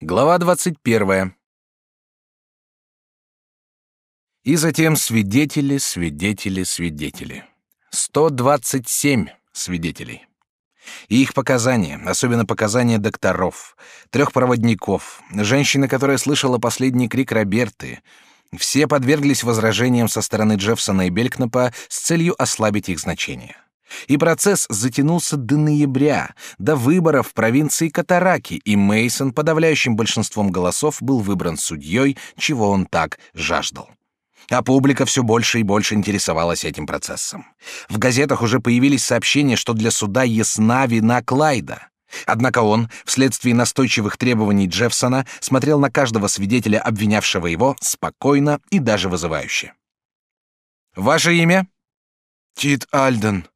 Глава 21. И затем свидетели, свидетели, свидетели. 127 свидетелей. И их показания, особенно показания докторов, трех проводников, женщины, которая слышала последний крик Роберты, все подверглись возражениям со стороны Джеффсона и Белькнапа с целью ослабить их значение. И процесс затянулся до ноября, до выборов в провинции Катараки, и Мейсон подавляющим большинством голосов был выбран судьей, чего он так жаждал. А публика все больше и больше интересовалась этим процессом. В газетах уже появились сообщения, что для суда ясна вина Клайда. Однако он, вследствие настойчивых требований Джеффсона, смотрел на каждого свидетеля, обвинявшего его, спокойно и даже вызывающе. «Ваше имя?» «Тит Альден»,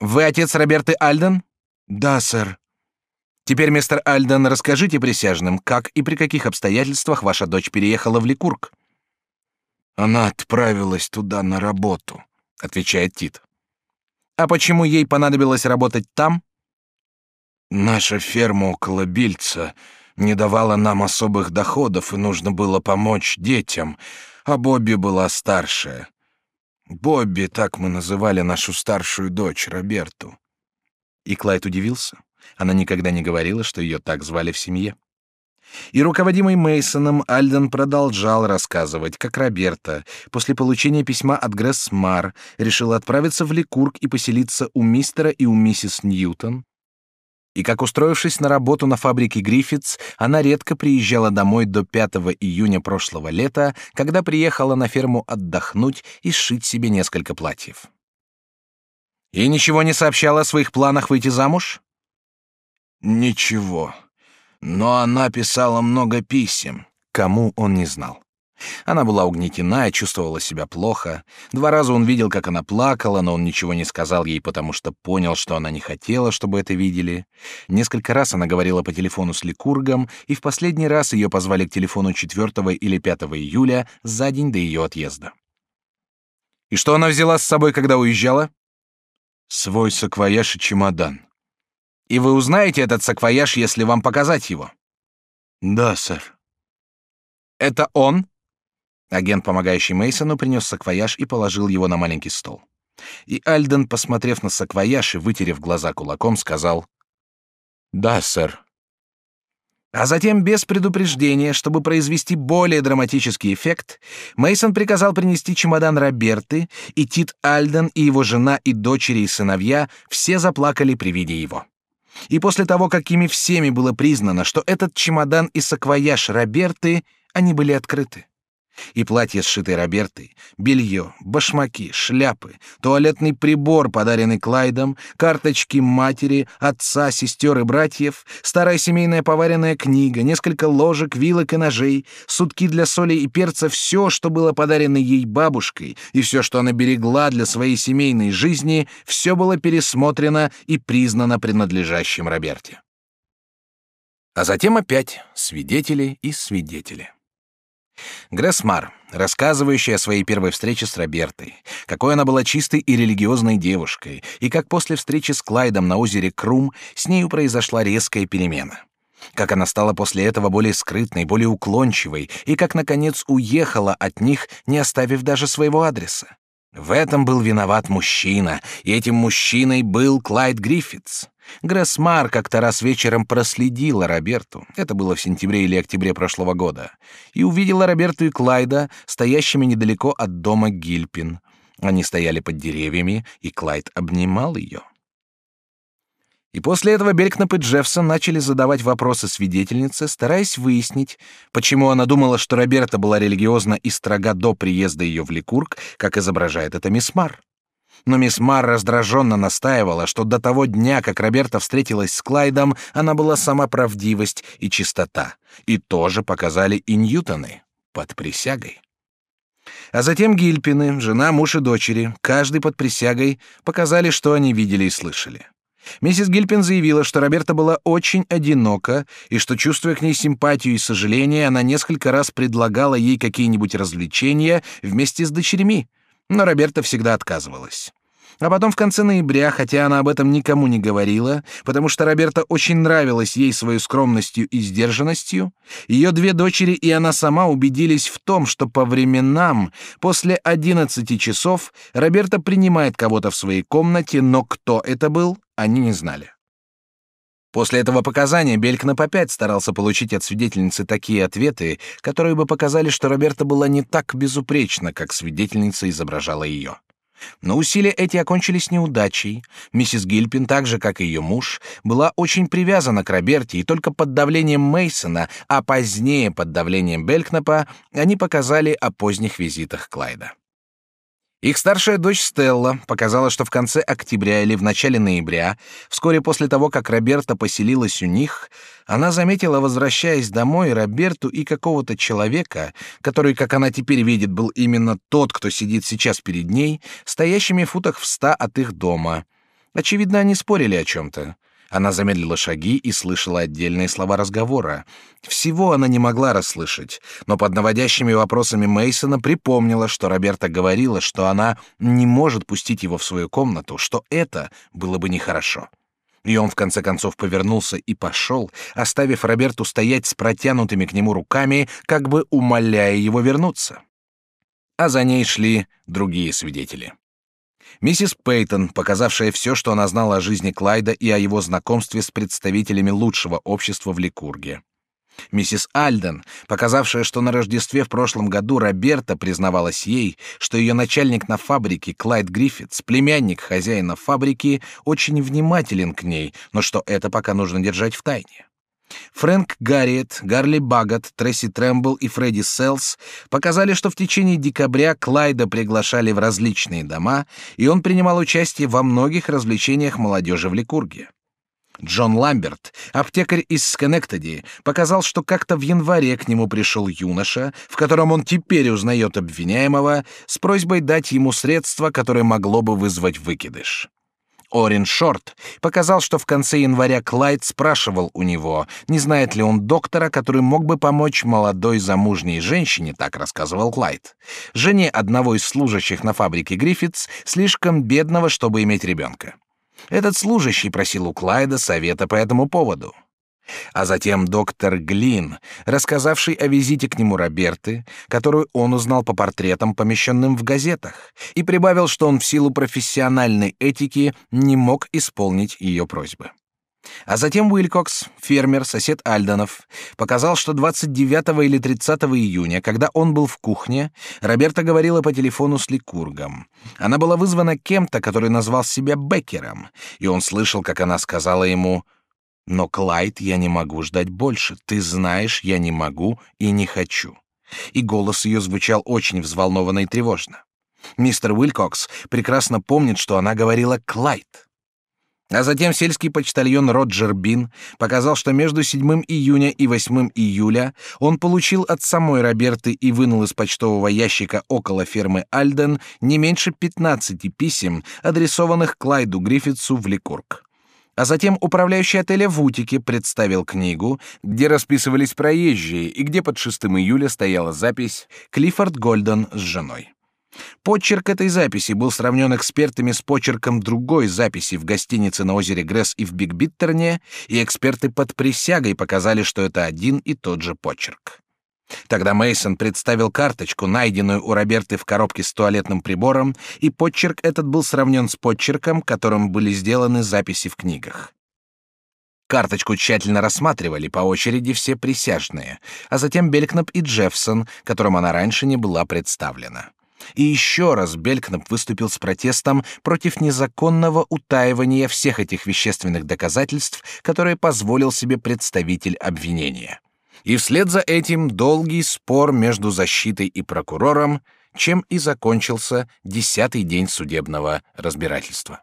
вы отец Роберты Альден? Да, сэр. Теперь, мистер Альден, расскажите присяжным, как и при каких обстоятельствах ваша дочь переехала в Ликург. Она отправилась туда на работу, отвечает Тит. А почему ей понадобилось работать там? Наша ферма около Бильца не давала нам особых доходов, и нужно было помочь детям, а Бобби была старшая. Бобби, так мы называли нашу старшую дочь, Роберту. И Клайд удивился. Она никогда не говорила, что ее так звали в семье. И руководимый Мейсоном Альден продолжал рассказывать, как Роберта после получения письма от Гресс Мар решила отправиться в Ликург и поселиться у мистера и у миссис Ньютон, и как, устроившись на работу на фабрике Гриффитс, она редко приезжала домой до 5 июня прошлого лета, когда приехала на ферму отдохнуть и сшить себе несколько платьев. И ничего не сообщала о своих планах выйти замуж? Ничего. Но она писала много писем. Кому он не знал. Она была угнетена и чувствовала себя плохо. Два раза он видел, как она плакала, но он ничего не сказал ей, потому что понял, что она не хотела, чтобы это видели. Несколько раз она говорила по телефону с Ликургом, и в последний раз ее позвали к телефону 4 или 5 июля за день до ее отъезда. И что она взяла с собой, когда уезжала? Свой саквояж и чемодан. И вы узнаете этот саквояж, если вам показать его? Да, сэр. Это он? Агент, помогающий Мейсону, принес саквояж и положил его на маленький стол. И Альден, посмотрев на саквояж и вытерев глаза кулаком, сказал: "Да, сэр". А затем, без предупреждения, чтобы произвести более драматический эффект, Мейсон приказал принести чемодан Роберты, и Тит Альден и его жена и дочери и сыновья все заплакали при виде его. И после того, как ими всеми было признано, что этот чемодан и саквояж Роберты, они были открыты и платье, сшитое Робертой, белье, башмаки, шляпы, туалетный прибор, подаренный Клайдом, карточки матери, отца, сестер и братьев, старая семейная поваренная книга, несколько ложек, вилок и ножей, сутки для соли и перца, все, что было подарено ей бабушкой, и все, что она берегла для своей семейной жизни, все было пересмотрено и признано принадлежащим Роберте. А затем опять свидетели и свидетели. Грессмар, рассказывающая о своей первой встрече с Робертой, какой она была чистой и религиозной девушкой, и как после встречи с Клайдом на озере Крум с нею произошла резкая перемена. Как она стала после этого более скрытной, более уклончивой, и как, наконец, уехала от них, не оставив даже своего адреса. В этом был виноват мужчина, и этим мужчиной был Клайд Гриффитс. Грессмар как-то раз вечером проследила Роберту, это было в сентябре или октябре прошлого года, и увидела Роберту и Клайда, стоящими недалеко от дома Гильпин. Они стояли под деревьями, и Клайд обнимал ее. И после этого Белькнап и Джеффсон начали задавать вопросы свидетельнице, стараясь выяснить, почему она думала, что Роберта была религиозна и строга до приезда ее в Ликург, как изображает это мисс Мар. Но мисс Мар раздраженно настаивала, что до того дня, как Роберта встретилась с Клайдом, она была сама правдивость и чистота. И тоже показали и Ньютоны под присягой. А затем Гильпины, жена, муж и дочери, каждый под присягой, показали, что они видели и слышали. Миссис Гильпин заявила, что Роберта была очень одинока и что, чувствуя к ней симпатию и сожаление, она несколько раз предлагала ей какие-нибудь развлечения вместе с дочерьми, но Роберта всегда отказывалась. А потом в конце ноября, хотя она об этом никому не говорила, потому что Роберта очень нравилась ей своей скромностью и сдержанностью, ее две дочери и она сама убедились в том, что по временам, после одиннадцати часов, Роберта принимает кого-то в своей комнате, но кто это был, они не знали. После этого показания Белькнап опять старался получить от свидетельницы такие ответы, которые бы показали, что Роберта была не так безупречна, как свидетельница изображала ее. Но усилия эти окончились неудачей. Миссис Гильпин, так же как и ее муж, была очень привязана к Роберте, и только под давлением Мейсона, а позднее под давлением Белькнапа, они показали о поздних визитах Клайда. Их старшая дочь Стелла показала, что в конце октября или в начале ноября, вскоре после того, как Роберта поселилась у них, она заметила, возвращаясь домой, Роберту и какого-то человека, который, как она теперь видит, был именно тот, кто сидит сейчас перед ней, стоящими в футах в ста от их дома. Очевидно, они спорили о чем-то. Она замедлила шаги и слышала отдельные слова разговора. Всего она не могла расслышать, но под наводящими вопросами Мейсона припомнила, что Роберта говорила, что она не может пустить его в свою комнату, что это было бы нехорошо. И он в конце концов повернулся и пошел, оставив Роберту стоять с протянутыми к нему руками, как бы умоляя его вернуться. А за ней шли другие свидетели. Миссис Пейтон, показавшая все, что она знала о жизни Клайда и о его знакомстве с представителями лучшего общества в Ликурге. Миссис Альден, показавшая, что на Рождестве в прошлом году Роберта признавалась ей, что ее начальник на фабрике Клайд Гриффитс, племянник хозяина фабрики, очень внимателен к ней, но что это пока нужно держать в тайне. Фрэнк Гарриет, Гарли Баггат, Тресси Трэмбл и Фредди Селс показали, что в течение декабря Клайда приглашали в различные дома, и он принимал участие во многих развлечениях молодежи в Ликурге. Джон Ламберт, аптекарь из Сконнектеди, показал, что как-то в январе к нему пришел юноша, в котором он теперь узнает обвиняемого, с просьбой дать ему средство, которое могло бы вызвать выкидыш. Орин Шорт показал, что в конце января Клайд спрашивал у него, не знает ли он доктора, который мог бы помочь молодой замужней женщине, так рассказывал Клайд, жене одного из служащих на фабрике Гриффитс, слишком бедного, чтобы иметь ребенка. Этот служащий просил у Клайда совета по этому поводу а затем доктор Глин, рассказавший о визите к нему Роберты, которую он узнал по портретам, помещенным в газетах, и прибавил, что он в силу профессиональной этики не мог исполнить ее просьбы. А затем Уилкокс, фермер, сосед Альденов, показал, что 29 или 30 июня, когда он был в кухне, Роберта говорила по телефону с Ликургом. Она была вызвана кем-то, который назвал себя Беккером, и он слышал, как она сказала ему но, Клайд, я не могу ждать больше. Ты знаешь, я не могу и не хочу. И голос ее звучал очень взволнованно и тревожно. Мистер Уилкокс прекрасно помнит, что она говорила Клайд. А затем сельский почтальон Роджер Бин показал, что между 7 июня и 8 июля он получил от самой Роберты и вынул из почтового ящика около фермы Альден не меньше 15 писем, адресованных Клайду Гриффитсу в Ликург. А затем управляющий отеля в Утике представил книгу, где расписывались проезжие и где под 6 июля стояла запись «Клиффорд Гольден с женой». Почерк этой записи был сравнен экспертами с почерком другой записи в гостинице на озере Грасс и в Биг-Биттерне, и эксперты под присягой показали, что это один и тот же почерк. Тогда Мейсон представил карточку, найденную у Роберты в коробке с туалетным прибором, и почерк этот был сравнен с почерком, которым были сделаны записи в книгах. Карточку тщательно рассматривали по очереди все присяжные, а затем Белькнап и Джеффсон, которым она раньше не была представлена. И еще раз Белькнап выступил с протестом против незаконного утаивания всех этих вещественных доказательств, которые позволил себе представитель обвинения. И вслед за этим долгий спор между защитой и прокурором, чем и закончился десятый день судебного разбирательства.